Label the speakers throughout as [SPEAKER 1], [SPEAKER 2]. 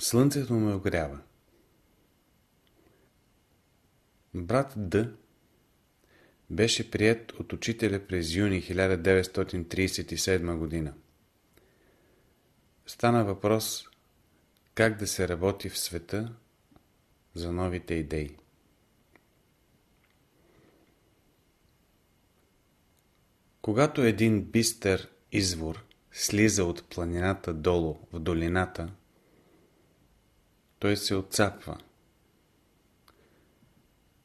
[SPEAKER 1] Слънцето ме огрява. Брат Д. беше прият от учителя през юни 1937 година. Стана въпрос как да се работи в света за новите идеи. Когато един бистър извор слиза от планината долу в долината, той се отцапва.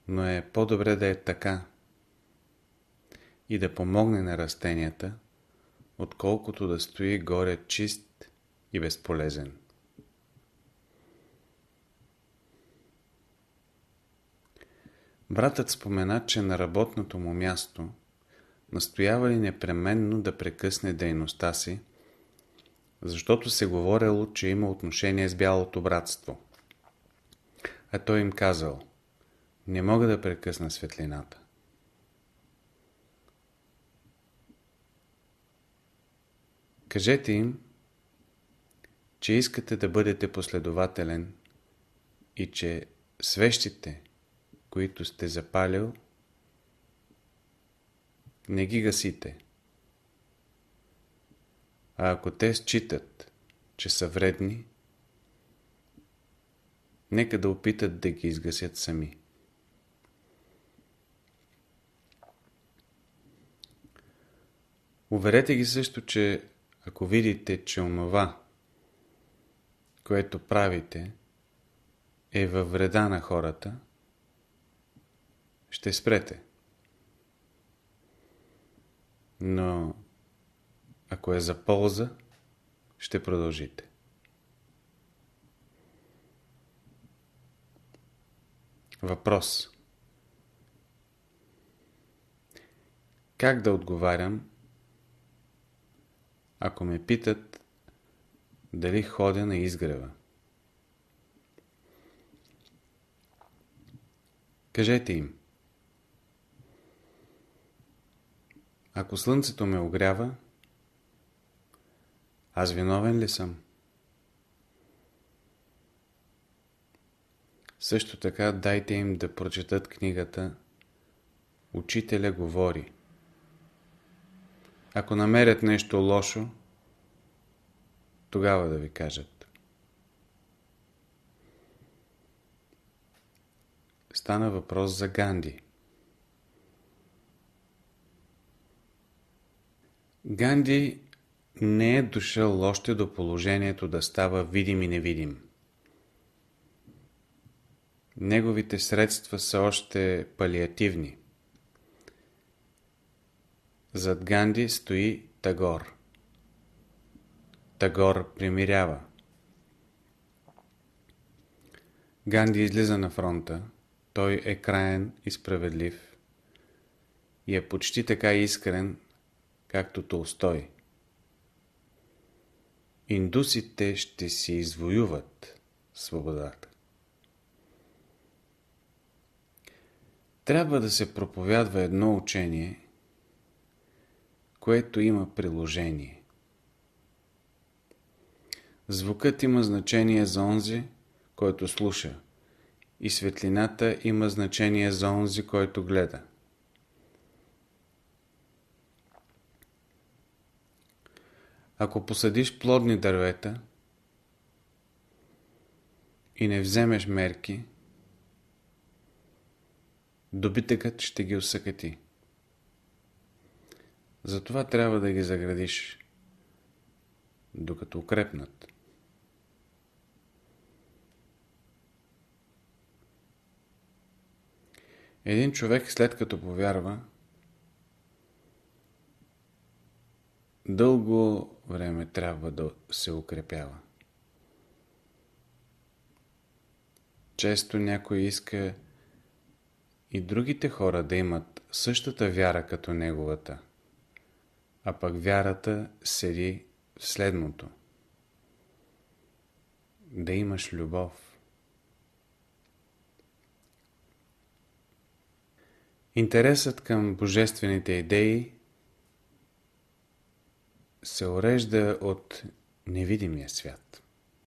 [SPEAKER 1] Но е по-добре да е така и да помогне на растенията, отколкото да стои горе чист и безполезен. Братът спомена, че на работното му място настоява ли непременно да прекъсне дейността си, защото се говорело, че има отношение с бялото братство. А той им казал, не мога да прекъсна светлината. Кажете им, че искате да бъдете последователен и че свещите, които сте запалил, не ги гасите. А ако те считат, че са вредни, нека да опитат да ги изгасят сами. Уверете ги също, че ако видите, че онова, което правите, е във вреда на хората, ще спрете. Но ако е за полза, ще продължите. Въпрос Как да отговарям, ако ме питат дали ходя на изгрева? Кажете им Ако слънцето ме огрява, аз виновен ли съм? Също така дайте им да прочетат книгата Учителя говори. Ако намерят нещо лошо, тогава да ви кажат. Стана въпрос за Ганди. Ганди не е дошъл още до положението да става видим и невидим. Неговите средства са още палиативни. Зад Ганди стои Тагор. Тагор примирява. Ганди излиза на фронта. Той е краен и справедлив. И е почти така искрен, както Толстой. Индусите ще си извоюват свободата. Трябва да се проповядва едно учение, което има приложение. Звукът има значение за онзи, който слуша, и светлината има значение за онзи, който гледа. Ако посадиш плодни дървета и не вземеш мерки, добитъкът ще ги усъкати. Затова трябва да ги заградиш, докато укрепнат. Един човек след като повярва, дълго време трябва да се укрепява. Често някой иска и другите хора да имат същата вяра като неговата, а пък вярата седи в следното. Да имаш любов. Интересът към божествените идеи се урежда от невидимия свят.